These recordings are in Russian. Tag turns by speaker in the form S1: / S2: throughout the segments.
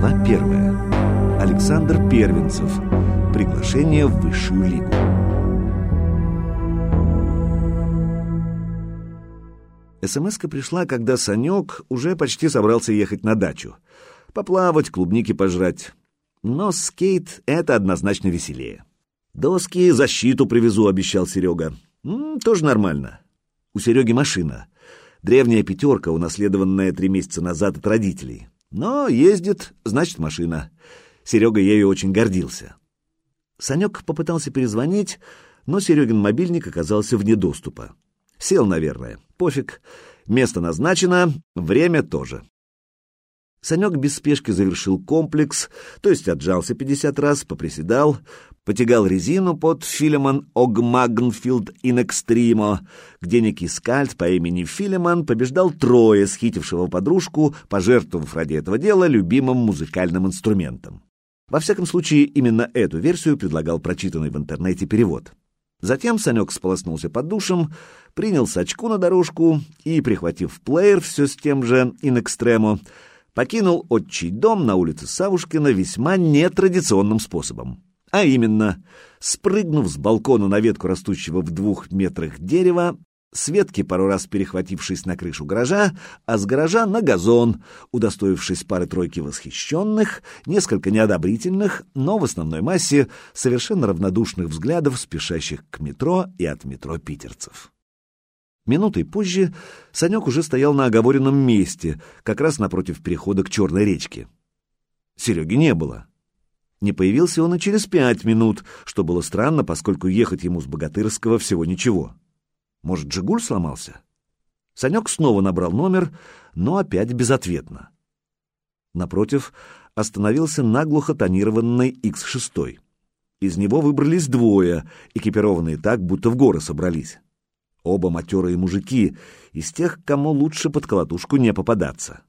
S1: Глава первая. Александр Первенцев. Приглашение в высшую лигу. СМС-ка пришла, когда Санек уже почти собрался ехать на дачу. Поплавать, клубники пожрать. Но скейт — это однозначно веселее. «Доски, защиту привезу», — обещал Серега. М «Тоже нормально. У Сереги машина. Древняя пятерка, унаследованная три месяца назад от родителей. Но ездит, значит, машина. Серега ею очень гордился. Санек попытался перезвонить, но Серегин мобильник оказался вне доступа. Сел, наверное. Пофиг. Место назначено, время тоже. Санек без спешки завершил комплекс, то есть отжался 50 раз, поприседал, потягал резину под Филимон Огмагнфилд ин Экстримо, где некий скальд по имени Филимон побеждал Троя, схитившего подружку, пожертвовав ради этого дела любимым музыкальным инструментом. Во всяком случае, именно эту версию предлагал прочитанный в интернете перевод. Затем Санек сполоснулся под душем, принял сачку на дорожку и, прихватив плеер все с тем же ин экстремо, покинул отчий дом на улице Савушкина весьма нетрадиционным способом. А именно, спрыгнув с балкона на ветку растущего в двух метрах дерева, с ветки пару раз перехватившись на крышу гаража, а с гаража на газон, удостоившись пары-тройки восхищенных, несколько неодобрительных, но в основной массе совершенно равнодушных взглядов, спешащих к метро и от метро питерцев. Минутой позже Санек уже стоял на оговоренном месте, как раз напротив перехода к Черной речке. Сереги не было. Не появился он и через пять минут, что было странно, поскольку ехать ему с Богатырского всего ничего. Может, «Жигуль» сломался? Санек снова набрал номер, но опять безответно. Напротив остановился наглухо тонированный X6. Из него выбрались двое, экипированные так, будто в горы собрались. Оба матерые мужики, из тех, кому лучше под колотушку не попадаться.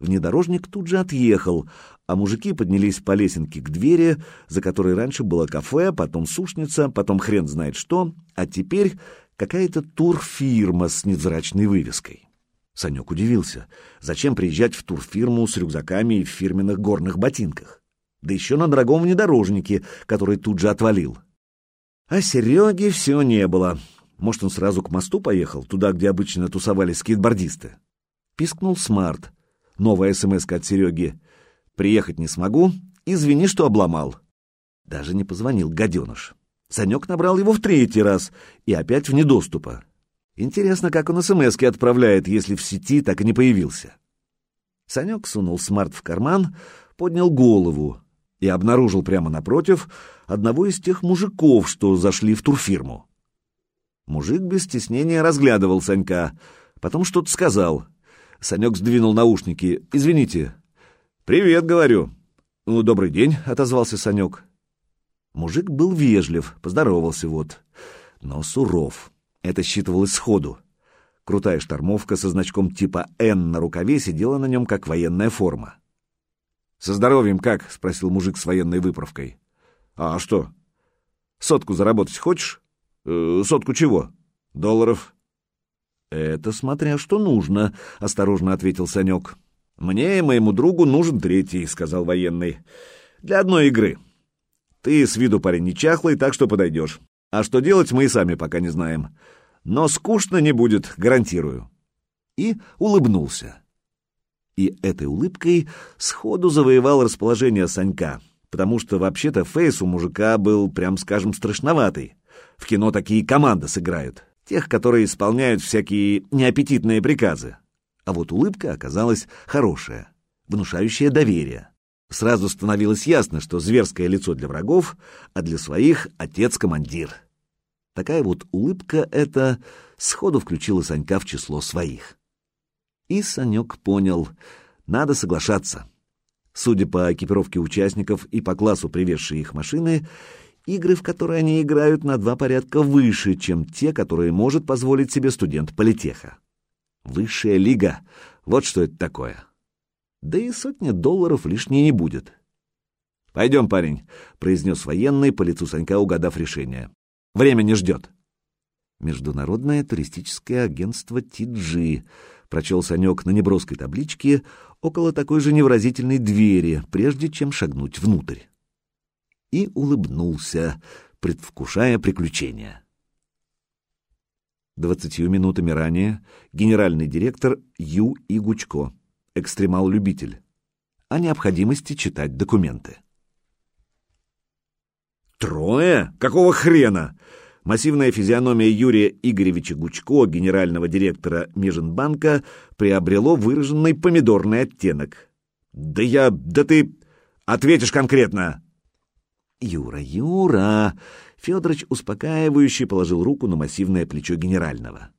S1: Внедорожник тут же отъехал, а мужики поднялись по лесенке к двери, за которой раньше было кафе, потом сушница, потом хрен знает что, а теперь какая-то турфирма с невзрачной вывеской. Санек удивился. Зачем приезжать в турфирму с рюкзаками и в фирменных горных ботинках? Да еще на дорогом внедорожнике, который тут же отвалил. А Сереги все не было. Может, он сразу к мосту поехал, туда, где обычно тусовались скейтбордисты? Пискнул Смарт. Новая смс от Сереги. «Приехать не смогу. Извини, что обломал». Даже не позвонил гаденыш. Санек набрал его в третий раз и опять вне доступа. Интересно, как он смски отправляет, если в сети так и не появился. Санек сунул смарт в карман, поднял голову и обнаружил прямо напротив одного из тех мужиков, что зашли в турфирму. Мужик без стеснения разглядывал Санька, потом что-то сказал. Санек сдвинул наушники. «Извините». «Привет», — говорю. «Ну, добрый день», — отозвался Санек. Мужик был вежлив, поздоровался вот, но суров. Это считывалось сходу. Крутая штормовка со значком типа «Н» на рукаве сидела на нем, как военная форма. «Со здоровьем как?» — спросил мужик с военной выправкой. «А что? Сотку заработать хочешь?» Э, сотку чего? Долларов? Это смотря что нужно, осторожно ответил Санек. Мне и моему другу нужен третий, сказал военный. Для одной игры. Ты с виду парень не чахлый, так что подойдешь. А что делать, мы и сами пока не знаем. Но скучно не будет, гарантирую. И улыбнулся. И этой улыбкой сходу завоевал расположение Санька, потому что вообще-то фейс у мужика был, прям скажем, страшноватый. В кино такие команды сыграют, тех, которые исполняют всякие неаппетитные приказы. А вот улыбка оказалась хорошая, внушающая доверие. Сразу становилось ясно, что зверское лицо для врагов, а для своих — отец-командир. Такая вот улыбка эта сходу включила Санька в число своих. И Санек понял — надо соглашаться. Судя по экипировке участников и по классу привезшей их машины, игры, в которые они играют, на два порядка выше, чем те, которые может позволить себе студент политеха. Высшая лига — вот что это такое. Да и сотня долларов лишней не будет. «Пойдем, парень», — произнес военный, по лицу Санька угадав решение. «Время не ждет». Международное туристическое агентство Тиджи, Прочел Санек на неброской табличке около такой же невразительной двери, прежде чем шагнуть внутрь. И улыбнулся, предвкушая приключения. Двадцатью минутами ранее генеральный директор Ю. Игучко, экстремал-любитель, о необходимости читать документы. «Трое? Какого хрена?» Массивная физиономия Юрия Игоревича Гучко, генерального директора Межинбанка, приобрело выраженный помидорный оттенок. «Да я... да ты... ответишь конкретно!» «Юра, Юра!» Федорович успокаивающе положил руку на массивное плечо генерального.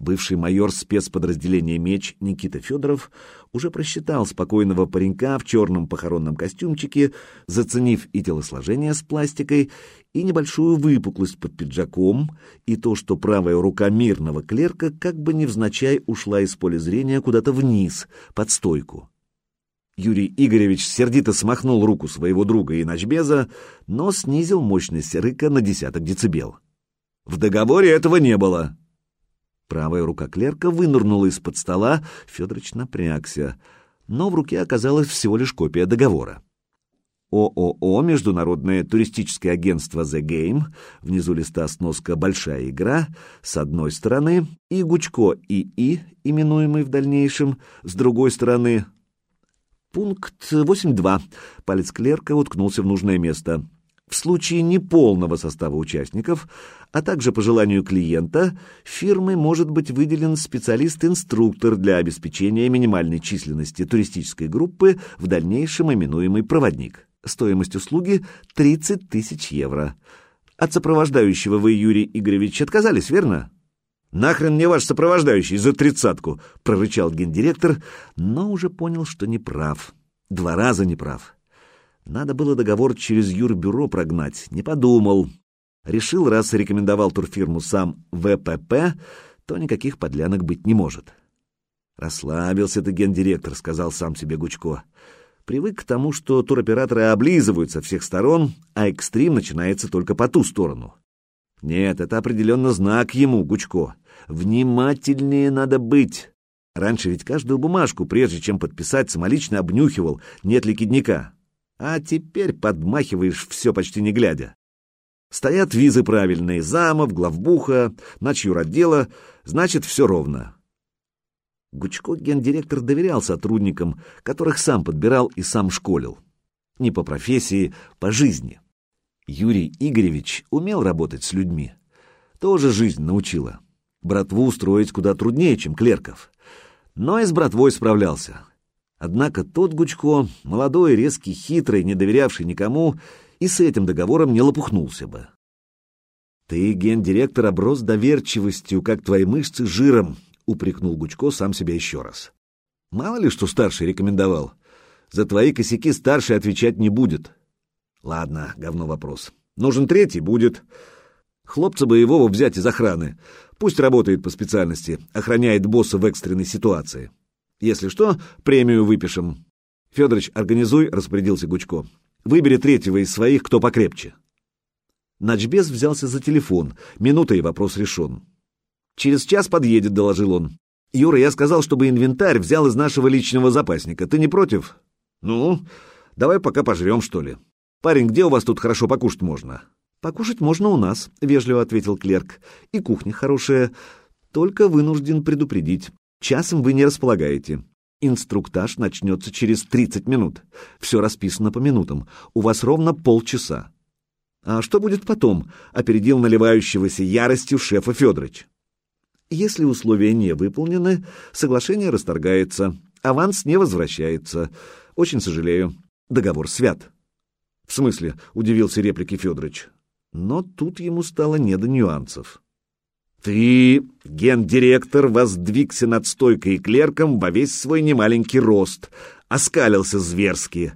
S1: Бывший майор спецподразделения «Меч» Никита Федоров уже просчитал спокойного паренька в черном похоронном костюмчике, заценив и телосложение с пластикой, и небольшую выпуклость под пиджаком, и то, что правая рука мирного клерка как бы невзначай ушла из поля зрения куда-то вниз, под стойку. Юрий Игоревич сердито смахнул руку своего друга и ночбеза, но снизил мощность рыка на десяток децибел. В договоре этого не было. Правая рука клерка вынырнула из-под стола, Федорович напрягся, но в руке оказалась всего лишь копия договора. ООО «Международное туристическое агентство The Game», внизу листа сноска «Большая игра», с одной стороны, и Гучко ИИ, именуемый в дальнейшем, с другой стороны. Пункт 8.2. Палец клерка уткнулся в нужное место. В случае неполного состава участников, а также по желанию клиента, фирмой может быть выделен специалист-инструктор для обеспечения минимальной численности туристической группы, в дальнейшем именуемый проводник. Стоимость услуги 30 тысяч евро. От сопровождающего вы, Юрий Игоревич, отказались, верно? «Нахрен мне ваш сопровождающий за тридцатку!» — прорычал гендиректор, но уже понял, что не прав. Два раза не прав. Надо было договор через юрбюро прогнать, не подумал. Решил, раз рекомендовал турфирму сам ВПП, то никаких подлянок быть не может. «Расслабился ты, гендиректор», — сказал сам себе Гучко. «Привык к тому, что туроператоры облизывают со всех сторон, а экстрим начинается только по ту сторону». «Нет, это определенно знак ему, Гучко. Внимательнее надо быть. Раньше ведь каждую бумажку, прежде чем подписать, самолично обнюхивал, нет ли кидника. А теперь подмахиваешь все почти не глядя. Стоят визы правильные, замов, главбуха, начюротдела, значит, все ровно. Гучко гендиректор доверял сотрудникам, которых сам подбирал и сам школил. Не по профессии, по жизни. Юрий Игоревич умел работать с людьми. Тоже жизнь научила. Братву строить куда труднее, чем клерков. Но и с братвой справлялся. Однако тот Гучко, молодой, резкий, хитрый, не доверявший никому, и с этим договором не лопухнулся бы. «Ты, гендиректор, оброс доверчивостью, как твои мышцы, жиром», — упрекнул Гучко сам себя еще раз. «Мало ли, что старший рекомендовал. За твои косяки старший отвечать не будет». «Ладно, говно вопрос. Нужен третий — будет. Хлопца боевого взять из охраны. Пусть работает по специальности, охраняет босса в экстренной ситуации». Если что, премию выпишем. Федорович, организуй, распорядился Гучко. Выбери третьего из своих, кто покрепче. Начбез взялся за телефон. Минута и вопрос решен. «Через час подъедет», — доложил он. «Юра, я сказал, чтобы инвентарь взял из нашего личного запасника. Ты не против?» «Ну, давай пока пожрем, что ли. Парень, где у вас тут хорошо покушать можно?» «Покушать можно у нас», — вежливо ответил клерк. «И кухня хорошая. Только вынужден предупредить. Часом вы не располагаете. Инструктаж начнется через 30 минут. Все расписано по минутам. У вас ровно полчаса. А что будет потом? Опередил наливающегося яростью шефа Федорович. Если условия не выполнены, соглашение расторгается, аванс не возвращается. Очень сожалею. Договор свят. В смысле? Удивился реплики Федорович. Но тут ему стало не до нюансов. Ты, гендиректор, воздвигся над стойкой и клерком во весь свой немаленький рост, оскалился зверски.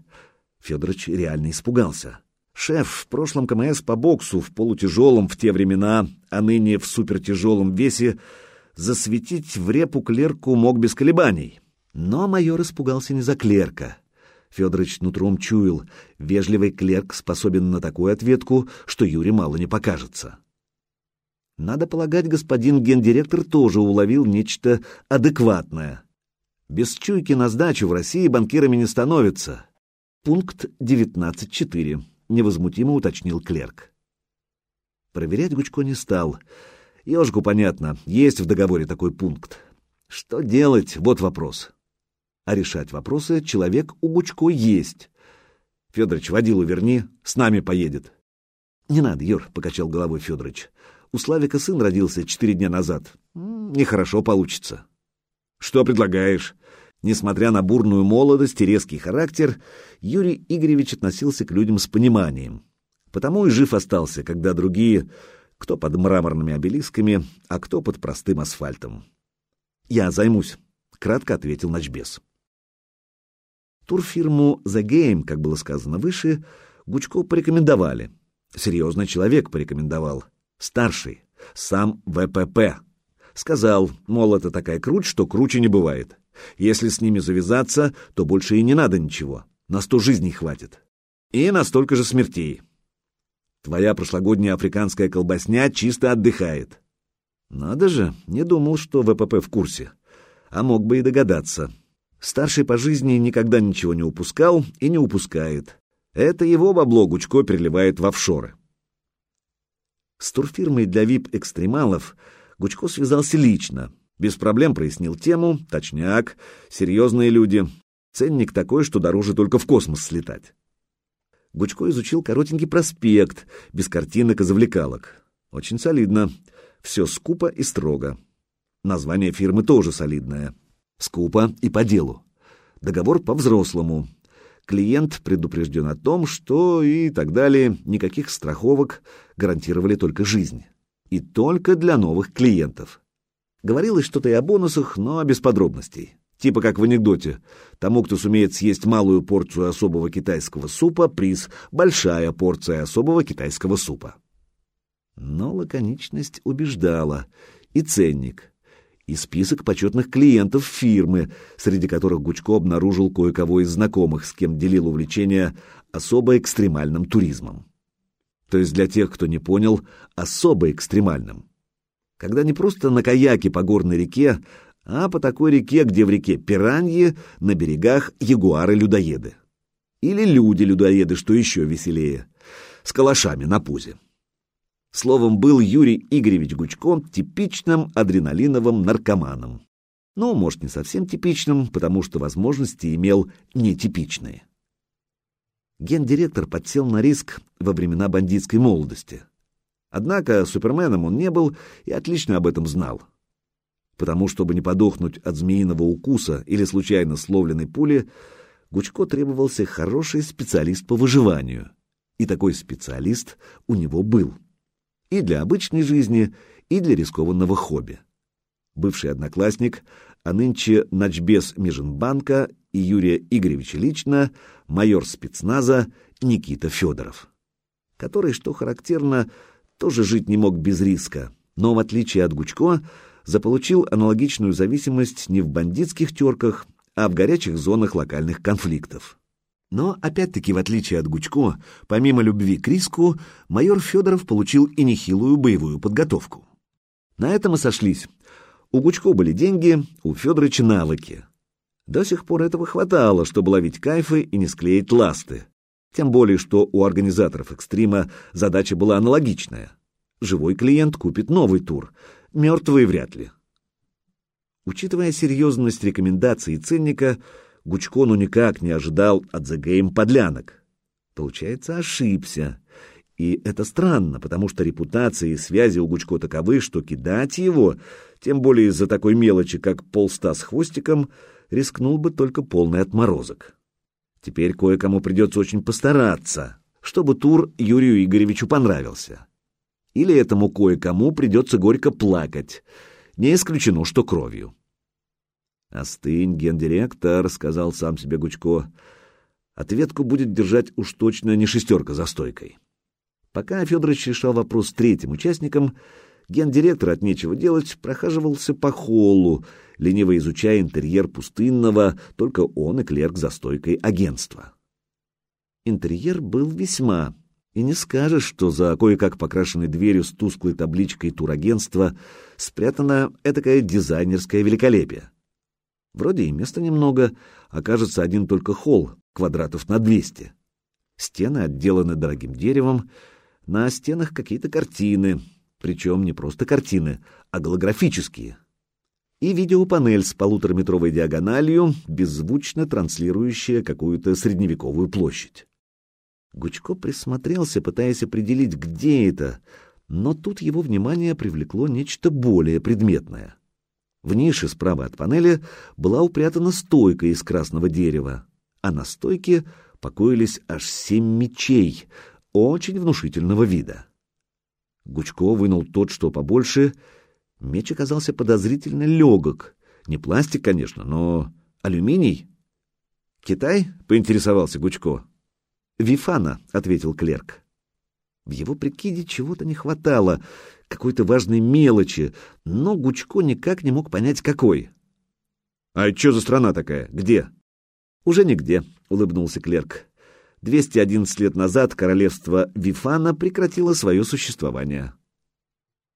S1: Федорович реально испугался. Шеф в прошлом КМС по боксу, в полутяжелом в те времена, а ныне в супертяжелом весе, засветить в репу клерку мог без колебаний. Но майор испугался не за клерка. Федорович нутром чуял, вежливый клерк способен на такую ответку, что Юре мало не покажется. Надо полагать, господин гендиректор тоже уловил нечто адекватное. Без чуйки на сдачу в России банкирами не становятся. Пункт 19.4. Невозмутимо уточнил клерк. Проверять Гучко не стал. Ежку понятно, есть в договоре такой пункт. Что делать? Вот вопрос. А решать вопросы человек у Гучко есть. Федорович, водилу верни, с нами поедет. Не надо, Юр, покачал головой Федорович. У Славика сын родился четыре дня назад. Нехорошо получится. Что предлагаешь? Несмотря на бурную молодость и резкий характер, Юрий Игоревич относился к людям с пониманием. Потому и жив остался, когда другие, кто под мраморными обелисками, а кто под простым асфальтом. «Я займусь», — кратко ответил Ночбес. Турфирму «The Game», как было сказано выше, Гучко порекомендовали. Серьезный человек порекомендовал. Старший, сам ВПП. Сказал, мол, это такая круть, что круче не бывает. Если с ними завязаться, то больше и не надо ничего. На сто жизней хватит. И на столько же смертей. Твоя прошлогодняя африканская колбасня чисто отдыхает. Надо же, не думал, что ВПП в курсе. А мог бы и догадаться. Старший по жизни никогда ничего не упускал и не упускает. Это его бабло Гучко переливает в офшоры. С турфирмой для вип-экстремалов Гучко связался лично. Без проблем прояснил тему, точняк, серьезные люди. Ценник такой, что дороже только в космос слетать. Гучко изучил коротенький проспект, без картинок и завлекалок. Очень солидно. Все скупо и строго. Название фирмы тоже солидное. Скупо и по делу. Договор по-взрослому. Клиент предупрежден о том, что и так далее, никаких страховок, гарантировали только жизнь. И только для новых клиентов. Говорилось что-то и о бонусах, но без подробностей. Типа как в анекдоте. Тому, кто сумеет съесть малую порцию особого китайского супа, приз – большая порция особого китайского супа. Но лаконичность убеждала. И ценник. И список почетных клиентов фирмы, среди которых Гучко обнаружил кое-кого из знакомых, с кем делил увлечение особо экстремальным туризмом. То есть для тех, кто не понял, особо экстремальным. Когда не просто на каяке по горной реке, а по такой реке, где в реке пираньи, на берегах ягуары-людоеды. Или люди-людоеды, что еще веселее, с калашами на пузе. Словом, был Юрий Игоревич Гучко типичным адреналиновым наркоманом. Ну, может, не совсем типичным, потому что возможности имел нетипичные. Гендиректор подсел на риск во времена бандитской молодости. Однако суперменом он не был и отлично об этом знал. Потому, чтобы не подохнуть от змеиного укуса или случайно словленной пули, Гучко требовался хороший специалист по выживанию. И такой специалист у него был и для обычной жизни, и для рискованного хобби. Бывший одноклассник, а нынче начбез Межинбанка и Юрия Игоревича лично, майор спецназа Никита Федоров, который, что характерно, тоже жить не мог без риска, но, в отличие от Гучко, заполучил аналогичную зависимость не в бандитских терках, а в горячих зонах локальных конфликтов. Но, опять-таки, в отличие от Гучко, помимо любви к риску, майор Федоров получил и нехилую боевую подготовку. На этом и сошлись. У Гучко были деньги, у Федоровича навыки. До сих пор этого хватало, чтобы ловить кайфы и не склеить ласты. Тем более, что у организаторов экстрима задача была аналогичная. Живой клиент купит новый тур, мертвый вряд ли. Учитывая серьезность рекомендаций ценника, Гучко ну никак не ожидал от The Game подлянок. Получается, ошибся. И это странно, потому что репутация и связи у Гучко таковы, что кидать его, тем более из-за такой мелочи, как полста с хвостиком, рискнул бы только полный отморозок. Теперь кое-кому придется очень постараться, чтобы тур Юрию Игоревичу понравился. Или этому кое-кому придется горько плакать. Не исключено, что кровью. «Остынь, гендиректор», — сказал сам себе Гучко. «Ответку будет держать уж точно не шестерка за стойкой». Пока Федорович решал вопрос с третьим участником, гендиректор от нечего делать прохаживался по холлу, лениво изучая интерьер пустынного, только он и клерк за стойкой агентства. Интерьер был весьма, И не скажешь, что за кое-как покрашенной дверью с тусклой табличкой турагентства спрятано этакое дизайнерское великолепие. Вроде и места немного, а кажется один только холл, квадратов на 200. Стены отделаны дорогим деревом, на стенах какие-то картины, причем не просто картины, а голографические. И видеопанель с полутораметровой диагональю, беззвучно транслирующая какую-то средневековую площадь. Гучко присмотрелся, пытаясь определить, где это, но тут его внимание привлекло нечто более предметное. В нише справа от панели была упрятана стойка из красного дерева, а на стойке покоились аж семь мечей, очень внушительного вида. Гучко вынул тот, что побольше. Меч оказался подозрительно легок. Не пластик, конечно, но алюминий. «Китай?» — поинтересовался Гучко. «Вифана», — ответил клерк. В его прикиде чего-то не хватало, какой-то важной мелочи, но Гучко никак не мог понять, какой. «А что за страна такая? Где?» «Уже нигде», — улыбнулся клерк. «211 лет назад королевство Вифана прекратило свое существование».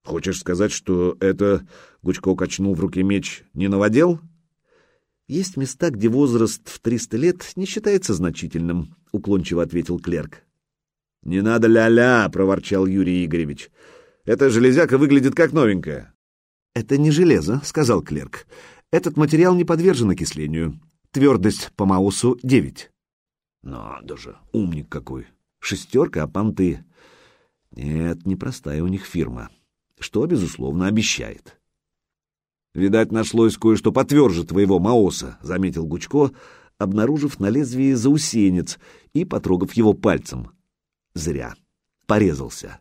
S1: «Хочешь сказать, что это...» — Гучко качнул в руке меч. «Не новодел?» «Есть места, где возраст в 300 лет не считается значительным», — уклончиво ответил клерк. «Не надо ля-ля», — проворчал Юрий Игоревич. «Эта железяка выглядит как новенькая». «Это не железо», — сказал клерк. «Этот материал не подвержен окислению. Твердость по Маусу — девять». «Надо же, умник какой! Шестерка, а понты...» «Нет, непростая у них фирма, что, безусловно, обещает». «Видать, нашлось кое-что потверже твоего Маоса», — заметил Гучко, обнаружив на лезвии заусенец и потрогав его пальцем. Зря. Порезался.